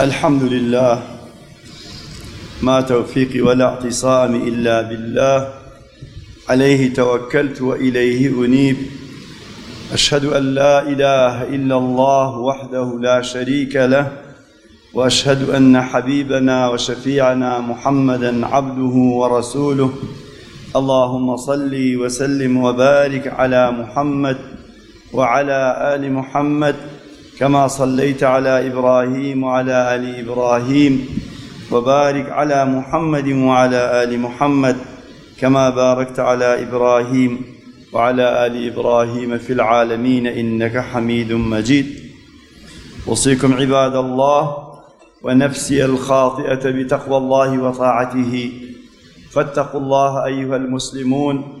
الحمد لله ما توفيقي ولا اعتصامي إلا بالله عليه توكلت وإليه أنيب أشهد أن لا إله إلا الله وحده لا شريك له وأشهد أن حبيبنا وشفيعنا محمدا عبده ورسوله اللهم صل وسلم وبارك على محمد وعلى آل محمد كما صليت على إبراهيم وعلى آل إبراهيم وبارك على محمد وعلى آل محمد كما باركت على إبراهيم وعلى آل إبراهيم في العالمين إنك حميد مجيد أوصيكم عباد الله ونفسي الخاطئة بتقوى الله وطاعته فاتقوا الله أيها المسلمون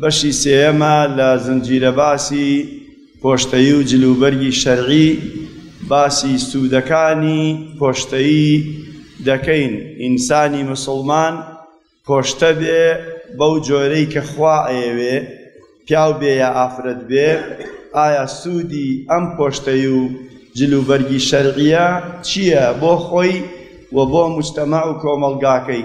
بەشی سێیەمە لە زنجیرە باسی پۆشتەیی و جلوبەرگی شەرعی باسی سوودەکانی پۆشتەیی دەکەین ئینسانی مسوڵمان پۆشتە بێ بەو جۆرەی کە خوا ئەیەوێ پیاو بێ یا ئافرەت بێ ئایا سوودی ئەم پۆشتەی و جلوبەرگی شەرعیە چییە بۆ خۆی و بۆ مجتەمع و کۆمەڵگاکەی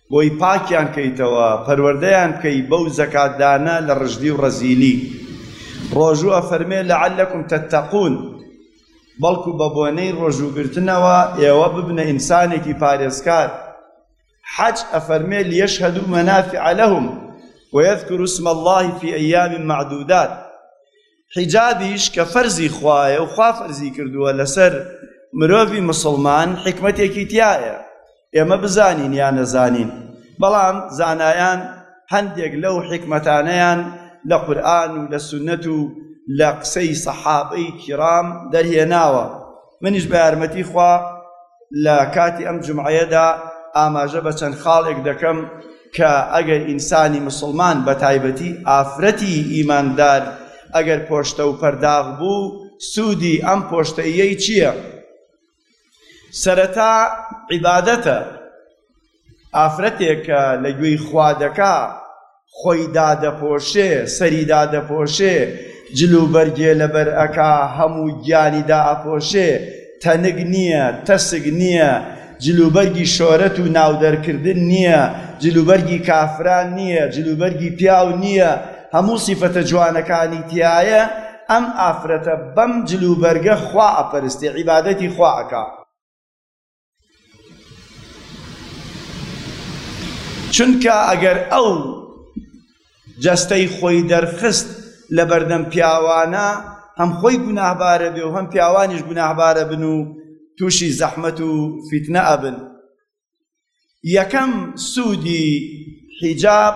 بۆی پاکیان کەیتەوە پەروەردەیان بکەی بەو زەکات دانە لە ڕژدی و ڕەزیلی ڕۆژوو ئەفەرمێ لەعلەکم تەتەقون بەڵکو بە بۆنەی ڕۆژووگرتنەوە ئێوە ببنە ئینسانێکی پارێزکار حەج ئەفەرمێ لیەشهدو مەنافع لەهم ويذكر اسم الله في أيام معدودات حیجابیش کە فەرزی خوایە و خوا فەرزی کردووە لەسەر مرۆڤی موسڵمان حیکمەتێکی تیایە ئێمە بزانین یا نەزانین بەڵام زانایان هەندێک لەو حیکمەتانەیان لە قورئان و لە سونەت و لە قسەی سەحابەی کیڕام دەرهێناوە منیش بە یارمەتی خوا لە کاتی ئەم جمعەیەدا ئاماژە بە چەند خاڵێک دەکەم کە ئەگەر ئینسانی مسلمان بە تایبەتی ئافرەتی ئیماندار ئەگەر پۆشتە و پەرداغ بوو سوودی ئەم پۆشتەیەی چییە؟ سەرەتا عیبادەتە ئافرەتێک کە لە گوێی خوا دەکا خۆی دادەپۆشێ سەری دادەپۆشێ جل و بەرگێ لەبەر ئەکا هەموو گیانی دائەپۆشێ تەنک نییە تەسک نییە جل و بەرگی شۆرەت و ناودەرکردن نییە جل و بەرگی کافران نییە جل و بەرگی پیاو نییە هەموو سیفەتە جوانەکانی تایە ئەم ئافرەتە بەم جل و بەرگە خوا ئەپەرستێ عیبادەتی خوا ئەکا چونکە ئەگەر ئەو جەستەی خۆی دەرخست لە بەردەم پیاوانە هەم خۆی گوناهبارە بێ و هەم پیاوانیش گوناهبارە بن و تووشی زەحمەت و فیتنە ئەبن یەکەم سوودی حیجاب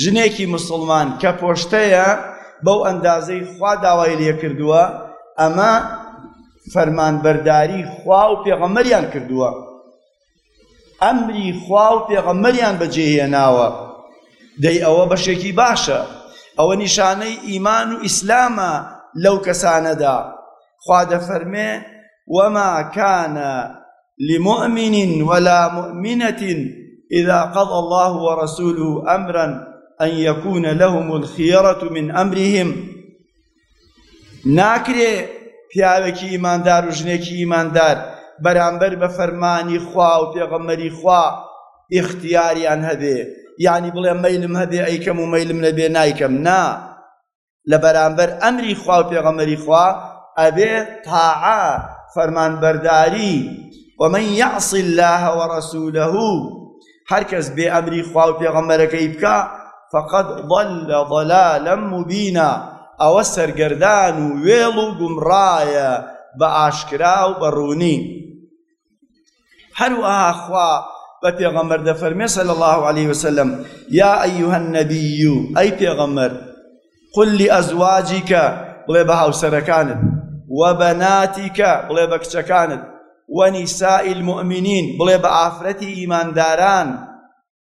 ژنێکی مسلمان کە پۆشتەیە بەو ئەندازەی خوا داوای لێ کردووە ئەمە فەرمانبەرداری خوا و پێغەمەریان کردووە ئەمری خوا و پێغەمەریان بەجێهێناوە دەی ئەوە بەشێکی باشە ئەوە نیشانەی ئیمان و ئیسلامە لەو کەسانەدا خوا دەفەرمێ وما كان لمؤمن ولا مؤمنة إذا قضى الله ورسوله أمرا أن يكون لهم الخيرة من أمرهم ناکرێ پیاوێکی ئیماندار و ژنێکی ئیماندار بەرامبەر بە فەرمانی خوا و پێغەمەری خوا ئیختیاریان هەبێ یعنی بڵێ مەیلم هەبێ ئەیکەم و مەیلم نەبێ نایکەم نا لە بەرامبەر ئەمری خوا و پێغەمەری خوا ئەبێ تاعە فەرمانبەرداری ومن يعص الله ورسوله هەر کەس بێ ئەمری خوا و پێغەمەرەکەی بکە فقد ضل ضلالا مبینا ئەوە سەرگەردان و وێڵ و گومڕایە بە ئاشکرا و بەڕوونی هەروەها خوا بە پێغەمبەر دەفەرمێ صلی الله علیه وسلم یا ایها النبی ئەی پێغەمبەر قل لأزواجك بڵێ بە هاوسەرەکانت وبناتك بڵێ بە کچەکانت ونساء المؤمنین بڵێ بە ئافرەتی ئیمانداران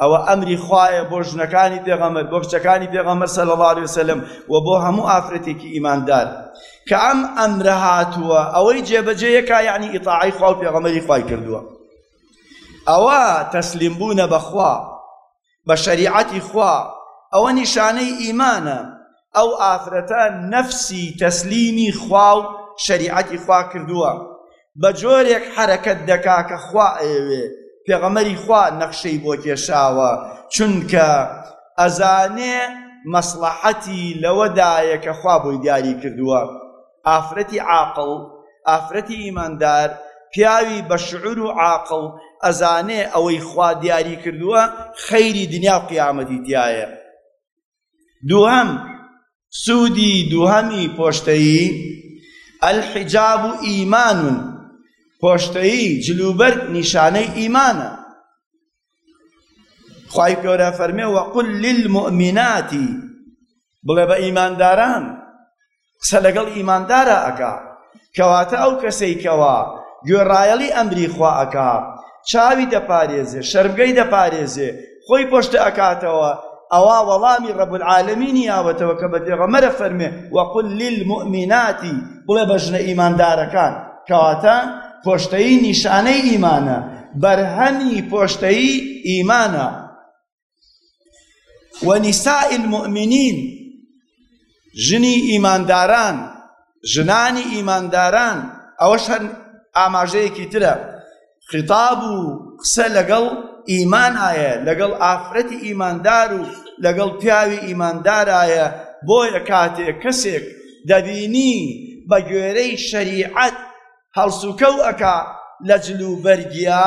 ئەوە ئەمری خوایە بۆ ژنەکانی پێغەمبەر بۆ کچەکانی پێغەمبەر صلی الله علیه وسلم و بۆ هەموو ئافرەتێکی ئیماندار کە ئەم ئەمرە هاتووە ئەوەی جێبەجێیەکە یعنی ئیطاعی خوا و پێغەمبەری خوای کردووە ئەوە تەسلیم بوونە بەخوا بە شەریعەتی خوا ئەوە نیشانەی ئیمانە ئەو ئافرەتە نەفسی تەسلیمی خوا و شەریعەتی خوا کردووە بە جۆرێک حەرەکەت دەکا کە خوا ئەیەوێ پێغەمبەری خوا نەخشەی بۆ کێشاوە چونکە ئەزانێ مەسڵەحەتی لەوەدایە کە خوا بۆی دیاری کردووە ئافرەتی عاقڵ ئافرەتی ئیماندار پیاوی بە شعور و عاقڵ ئەزانێ ئەوەی خوا دیاری کردووە خەیری دنیا و قیامەتی تایە دووهەم سوودی دووهەمی پۆشتەیی الحجاب ایمان پۆشتەیی جلوبەرگ نیشانەی ئیمانە خی گەورە فەرمێ وەقل للمؤمناتی بڵێ بە ئیمانداران قسە لەگەڵ ئیماندارا ئەکا کەواتە ئەو کەسەی کەوا گوێڕایەڵی ئەمری خوا ئەکا چاوی دەپارێزێ شەرمگەی دەپارێزێ خۆی پۆشتە ئەکاتەوە ئەوا وەڵامی ڕەب العالمینی یاوەتەوە کە بە پێغەمبەرە فەرمێ وەقل للمؤمناتی بڵێ بە ژنە ئیماندارەکان کەواتە پۆشتەی نیشانەی ئیمانە بەرهەمی پۆشتەی ئیمانە ونساء المؤمنین ژنی ئیمانداران ژنانی ئیمانداران ئەوەش هەر ئاماژەیەکی ترە خطاب و قسە لەگەڵ ئیمان ئاە لەگەڵ ئافرەتی ئیماندار و لەگەڵ پیاوی ئیماندارایە بۆیە کاتێ کەسێک دەبینی بە گوێرەی شەریعەت هەڵسوکەو ئەکا لە جلوبەرگیا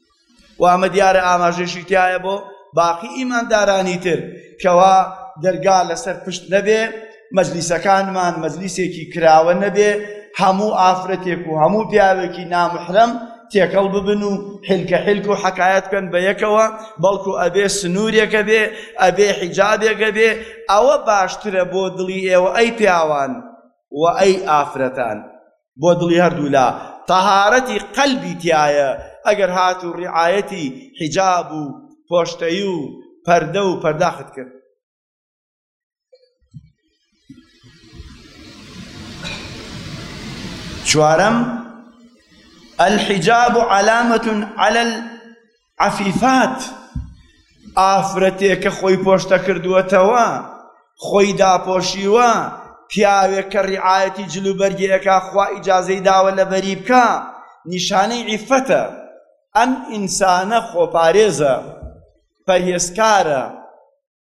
و ئەمە دیارە ئاماژەشی تایە بۆ باقی ئیماندارانی تر کەوا دەرگا لەسەر پشت نەبێ مەجلیسەکانمان مەجلیسێکی کراوە نەبێ هەموو ئافرەتێک و هەموو پیاوێکی نامحرەم تێکەڵ ببن و حلکە حلک و حکایەت بکەن بە یەکەوە بەڵکو ئەبێ سنوورێکە بێ ئەبێ حیجابێکە بێ ئەوە باشترە بۆ دڵی ئێوە ئەی پیاوان و ئەی ئافرەتان بۆ دڵی هەردوولا تەهارەتی قەلبی تیایە ئەگەر هات و ڕیعایەتی حیجاب و پۆشتەی و پەردە و پەرداخت کرد چوارەم الحجاب علامة على عەفیفات ئافرەتێک کە خۆی پۆشتە کردووەتەوە خۆی داپۆشیوە پیاوێک کە ڕیعایەتی جل و بەرگێکە خوا ئیجازەی داوە لە بەری بکە نیشانەی عیفەتە ئەم ئینسانە خۆپارێزە پەرهێزکارە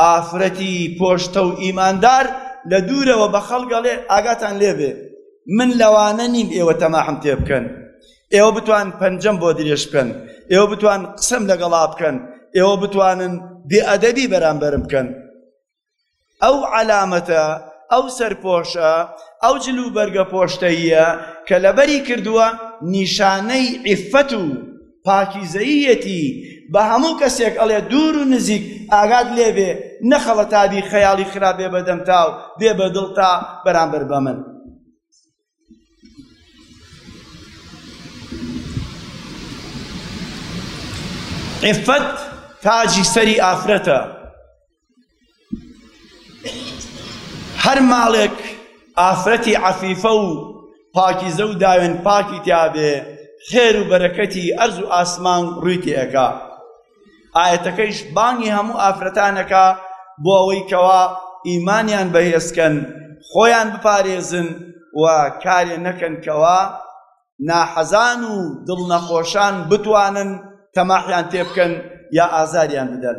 ئافرەتی پۆشتە و ئیماندار لە دوورەوە بە خەڵک ئەڵێ ئاگاتان لێبێ من لەوانە نیم ئێوە تەماحم تێ بکەن ئێوە بتوان پەنجەم بۆ درێژ بکەن ئێوە بتوان قسەم لەگەڵا بکەن ئێوە بتوانن بێئەدەبی بەرامبەرم بکەن ئەو علامەتە ئەو سەرپۆشە ئەو جل و بەرگە پۆشتەیە کە لەبەری کردووە نیشانەی عیفەت و پاکیزەییەتی بە هەموو کەسێک ئەڵێ دوور و نزیک ئاگات لێ بێ نەخەڵە تا بی خەیاڵی خراپ بێ بەدەم تا و بێ بە دڵ تا بەرامبەر بە من عفت تاجی سەری ئافرەتە هەر ماڵێک ئافرەتی عەفیفە و پاکیزە و داوێن پاکی تیاابێ خێر و بەرەکەتی ئەرز و ئاسمان ڕووی تێەکە ئاەتەکەیش بانگی هەموو ئافرەتانەکە بۆ ئەوەی کەوا ئیمانیان بەهێزکەن خۆیان بپارێزن و کارێ نەکەن کەوا ناحەزان و دڵ نەخۆشان بتوانن تەماحیان تێ بکەن یا ئازاریان بدەن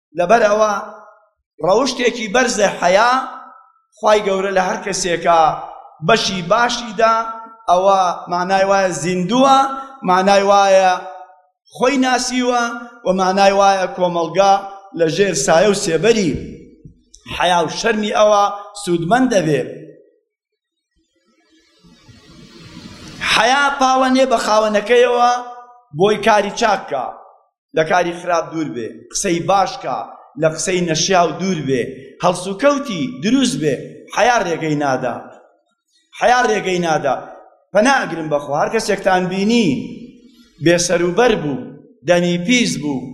لەبەر ئەوە ڕەوشتێکی بەرزە حەیا خوای گەورە لە هەر کەسێکە بەشی باشیدا ئەوە مانای وایە زیندووە مانای وایە خۆی ناسیوە و مانای وایە کۆمەڵگا لە ژێر سایە و سێبەری حەیا و شەرمی ئەوە سوودمەند دەبێت حەیا پاوە نێ بە خاوەنەکەیەوە بۆی کاری چاککە لە کاری خراپ دوور بێ قسەی باشکە لە قسەی نەشیا و دوور بێ هەڵسوکەوتی دروست بێ حەیا ڕێگەی نادا حەیا ڕێگەی نادا پەناگرم بەخۆ هەر کەسێکتان بینی بێسەروبەر بوو دەمی پیس بوو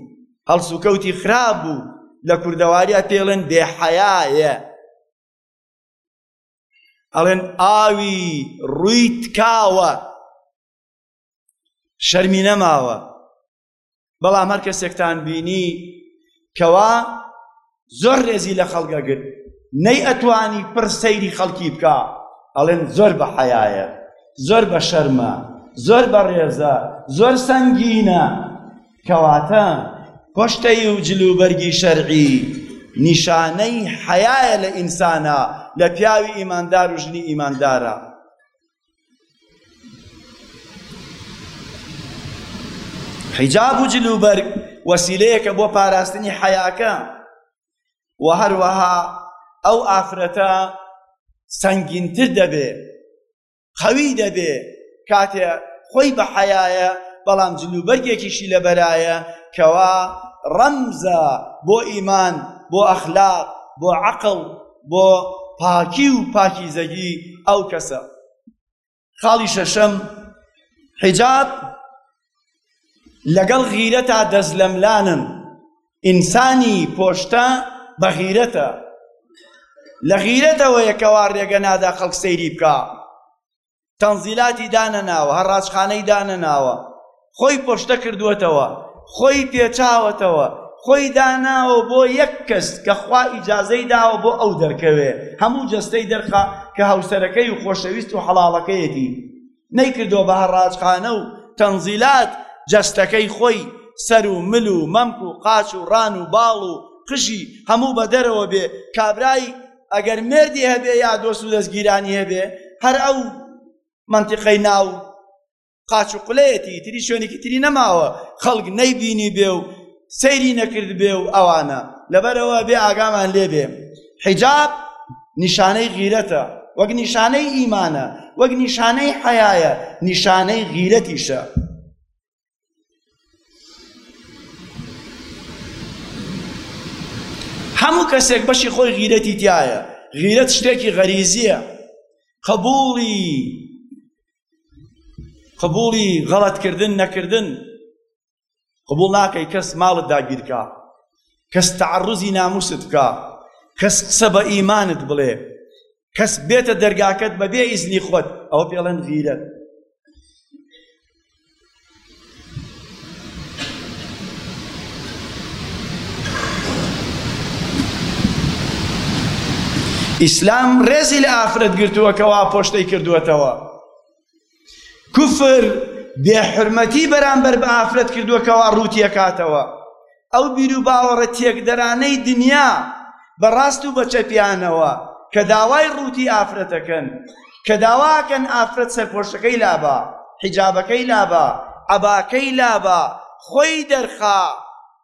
هەڵسوکەوتی خراپ بوو لە کوردەواریە پێڵێن بێحەیایە ئەڵێن ئاوی ڕووی تکاوە شەرمی نەماوە بەڵام هەر کەسێکتان بینی کەوا زۆر ڕێزی لە خەڵگە گرت نەی ئەتوانی پڕ سەیری خەڵکی بکە ئەڵێن زۆر بە حەیایە زۆر بە شەرمە زۆر بە ڕێزە زۆر سەنگینە کەواتە پۆشتەی و جل و بەرگی شەرعی نیشانەی حەیایە لە ئینسانە لە پیاوی ئیماندار و ژنی ئیماندارە حیجاب و جل و بەرگ وەسیلەیەکە بۆ پاراستنی حەیاکە و هەروەها ئەو ئافرەتە سەنگینتر دەبێ قەوی دەبێ کاتێ خۆی بە حەیایە بەڵام جلوبەرگێکیشی لە بەرایە کەوا ڕەمزە بۆ ئیمان بۆ ئەخلاق بۆ عقل بۆ پاکی و پاکی زەگی ئەو کەسە خاڵی شەشەم حجاب لەگەڵ غیرەتا دەست لەملانن ئینسانی پۆشتە بە غیرەتە لە غیرەتەوە یەکەوا ڕێگە نادا خەڵک سەیری بکە تەنزیلاتی دانەناوە هەڕاجخانەی دانەناوە خۆی پۆشتە کردووەتەوە خۆی پێچاوەتەوە خۆی داناوە بۆ یەک کەس کە خوا ئیجازەی داوە بۆ ئەو دەرکەوێ هەموو جەستەی دەرخە کە هاوسەرەکەی و خۆشەویست و حەڵاڵەکەیەتی نەیکردەوە بە هەڕاجخانە و تەنزیلات جەستەکەی خۆی سەر و مل و مەمک و قاچ و ڕان و باڵ و قژی هەموو بە دەرەوە بێ کابرای ئەگەر مردی هەبێ یا دۆست و دەستگیرانی هەبێ هەر ئەو منتیقەی ناو قاچ و قلەیەتی تری شوێنێکی تری نەماوە خەڵک نەیبینی بێ و سەیری نەکردبێ و ئەوانە لەبەرەوە بێ ئاگامان لێبێ حیجاب نیشانەی غیرەتە وەک نیشانەی ئیمانە وەک نیشانەی حەیایە نیشانەی غیرەتیشە هەموو کەسێک بەشی خۆی غیرەتی تایە غیرەت شتێکی غەریزیە قبوڵی قبوڵی غەڵەتکردن نەکردن قبوڵ ناکەی کەس ماڵت داگیرکە کەس تەعەڕوزی ناموست بکە کەس قسە بە ئیمانت بڵێ کەس بێتە دەرگاکەت بە بێ ئیزنی خۆت ئەوە پێڵێن غیرەت ئیسلام ڕێزی لە ئافرەت گرتووە کەوا پۆشتەی کردووەتەوە کفر بێحرمەتی بەرامبەر بە ئافرەت کردووە کەوا ڕووتیەکاتەوە ئەو بیر و باوەڕە تێکدەرانەی دنیا بە ڕاست و بە چەپیانەوە کە داوای ڕووتی ئافرەتەکەن کە داواکەن ئافرەت سەرپۆشەکەی لابا حیجابەکەی لابا عەباکەی لابا خۆی دەرخا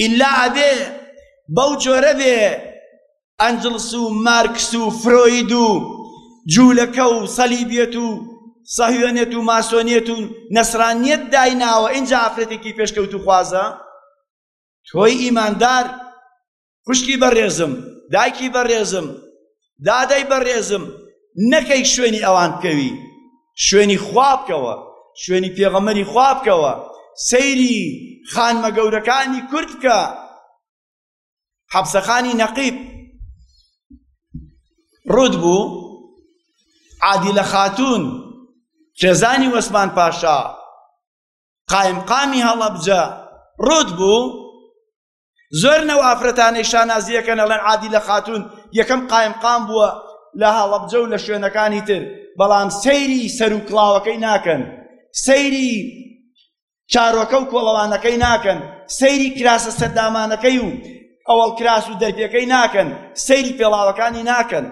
ئیلا ئەبێ بەو جۆرە بێ ئەنجلس و مارکس و فرۆید و جوولەکە و سەلیبیەت و سەهوێنێت و ماسۆنیەت و نەسرانیەت دایناوە ئینجا ئافرەتێکی پێشکەوت و خوازە تۆی ئیماندار خوشکی بەڕێزم، دایکی بەڕێزم، دادەی بەڕێزم، نەکەی شوێنی ئەوان بکەوی، شوێنی خوا بکەوە، شوێنی پێغەمبەری خوا بکەوە، سەیری خانمە گەورەکانی کورد بکە، حەبسەخانی نەقیب ڕووت بوو، عادیلە خاتون، خێزانی وەسمان پاشا، قایم قامی هەڵەبجە ڕووت بوو، زۆر نەو ئافرەتانەی شانازیەکەن ئەڵێن عادی لە خاتون یەکەم قایم قام بووە لە هاڵەبجە و لە شوێنەکانی تر بەڵام سەیری سەر و کڵاوەکەی ناکەن سەیری چارۆکە و کۆڵەوانەکەی ناکەن سەیری کراسە سەردامانەکەی و ئەوەڵ کراس و دەرپێکەی ناکەن سەیری پێڵاوەکانی ناکەن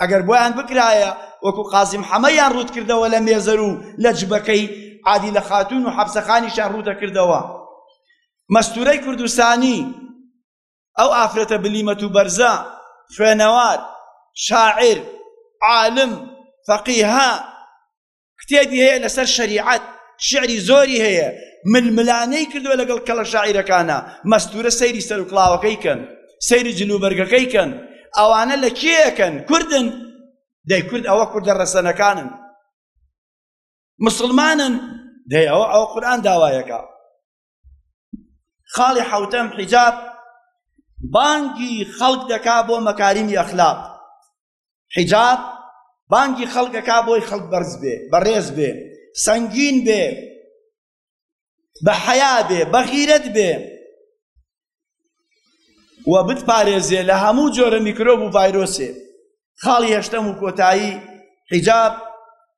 ئەگەر بۆیان بکرایە وەکو قازیم حەمەیان ڕوت کردەوە لە مێزەر و لە جبەکەی عادی لە خاتون و حەبسەخانیشان ڕوتە کردەوە مەستورەی کوردستانی ئەو ئافرەتە بلیمەت و بەرزە خوێنەوار شاعر عالم فەقیها کتێبی هەیە لەسەر شریعەت شعری زۆری هەیە ململانەی کردووە لەگەڵ کەڵە شاعیرەکانە مەستورە سەیری سەر و کڵاوەکەی کەن سەیری جلوبەرگەکەی کەن ئەوانە لە کێەکەن کوردن دەی کورد ئەوە کوردە ڕەسەنەکانن مسلمانن دەی ئەوە ئەو قورآان داوایەکە خاڵی حوتەم حیجاب بانگی خەڵک دەکا بۆ مەکاریمی ئەخلاق حیجاب بانگی خەڵکەکە بۆی خەڵک بەرز بێ بەڕێز بێ سەنگین بێ بە حەیا بێ بەغیرەت بێ و بتپارێزێ لە هەموو جۆرە میکرۆب و ڤایرۆسێ خاڵی هەشتەم و کۆتایی حیجاب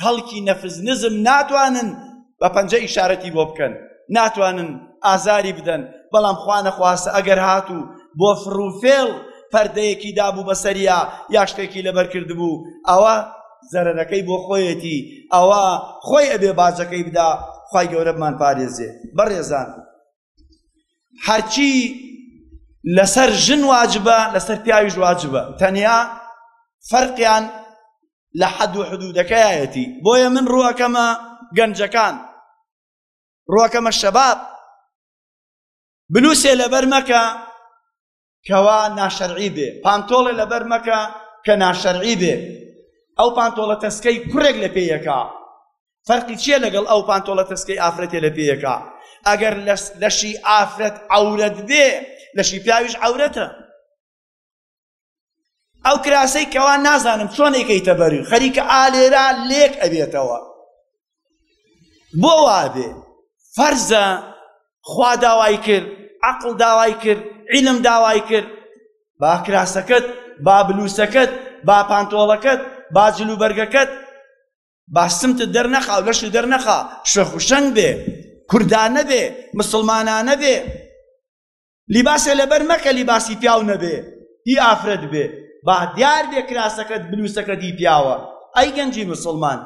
خەڵکی نەفس نزم ناتوانن بە پەنجە ئیشارەتی بۆ بکەن ناتوانن ئازاری بدەن بەڵام خوا نەخواستە ئەگەر هاتوو بۆ فڕوفێڵ پەردەیەکی دابوو بەسەریا یا شتێکی لەبەر کردبوو ئەوە زەرەرەکەی بۆ خۆیەتی ئەوە خۆی ئەبێ باجەکەی بدا خی گەورەمان پارێزێ بەڕێزان هەرچی لەسەر ژن واجبە لەسەر پیاویش واجبە تەنیا فەرقیان لە حەد و حدودەکەیەتی بۆیە من ڕوەکەمە گەنجەکان ڕوەکەمە شەباب بنووسێ لەبەر مەکە کەوا ناشەرعی بێ پانتۆڵێ لەبەر مەکە کە ناشەرعی بێ ئەو پانتۆڵە تەسکەی کوڕێک لە پێیەکە فەرقی چییە لەگەڵ ئەو پانتۆڵە تەسکەی ئافرەتێ لە پێیەکە ئەگەر لەشی ئافرەت عورەت بێ لەشی پیاویش عورەتە ئەو کراسەی کەوا نازانم چۆنێکەیتە بەری خەریکە ئالێرا لێک ئەبێتەوە بۆ وابێ فەرزە خوا داوای کرد عقل داوای کرد عیلم داوای کرد با کراسەکەت با بلوسەکەت با پانتۆڵەکەت با جلوبەرگەکەت با سمتت دەرنەخا و لەشت دەرنەخا شەخوشەنگ بێ کوردانە بێ مسلمانانە بێ لیباسێ لەبەر مەکە لیباسی پیاو نەبێ هی ئافرەت بێ با دیار بێ کراسەکەت بلوسەکەت هی پیاوە ئەی گەنجی مسلمان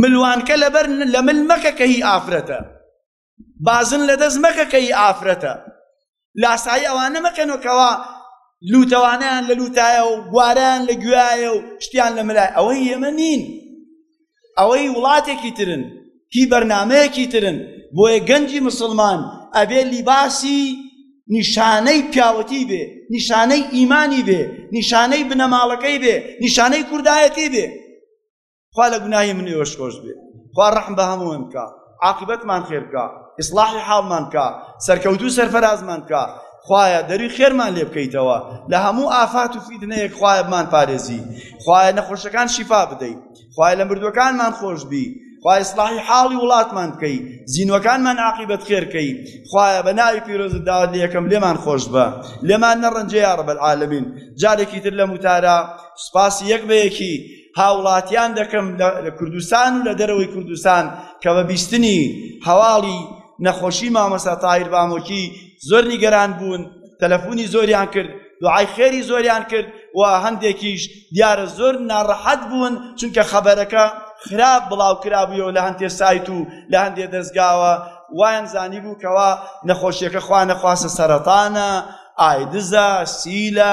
ملوانکە لەبەر لە مل مەکە کە هی ئافرەتە بازن لە دەست مەکە کە هی ئافرەتە لاسایی ئەوانە مەکەنەوە کەوا لوتەوانیان لە لوتایە و گواران لە گوایە و شتیان لە ملای ئەوەی ئێمە نین ئەوەی وڵاتێکی ترن هی بەرنامەیەکی ترن بۆیە گەنجی مسلمان ئەبێ لیباسی نیشانەی پیاوەتی بێ نیشانەی ئیمانی بێ نیشانەی بنەماڵەکەی بێ نیشانەی کوردایەتی بێ خوا لە گوناهی من ئێوەش خۆش بێ خوا ڕەحم بە هەمووان بکا عاقبەتمان خێر بکە ئیسڵاحی حاڵمان بکە سەرکەوتوو سەرفەرازمان بکە خوایە دەروی خێرمان لێ بکەیتەوە لە هەموو ئافات و فیتنەیەک خوایە بمان پارێزی خوایە نەخۆشەکان شیفا بدەیت خوای لە مردوەکانمان خۆش بی خوای سلاحی حاڵی وڵاتمان بکەی زیینەکانمان عقیبەت خێرکەی خوایە بە ناوی پیرۆزت داوات لە یەکەم لێمان خۆش بە لێمان نەڕەنجەیە ڕبەر عالمین جارێکی تر لە موتارە سپاسی یەک بەیەکی هاوڵاتیان دەکەم لە کوردستان و لە دەرەوەی کوردستان کە بە بیستنی هەواڵی نەخۆشی مامەسا تایر بامۆکی زۆر نیگەران بوون تەلەفۆنی زۆریان کرد دوعای خێری زۆریان کرد و هەندێکیش دیارە زۆر ناڕەحەت بوون چونکە خەبەرەکە خراپ بڵاو کرابووەوە لە هەندێ سایت و لە هەندێ دەستگاوە وایان زانی بوو کەوا نەخۆشیەکە خوانەخواسە سەرەتانە ئایدزە سیلە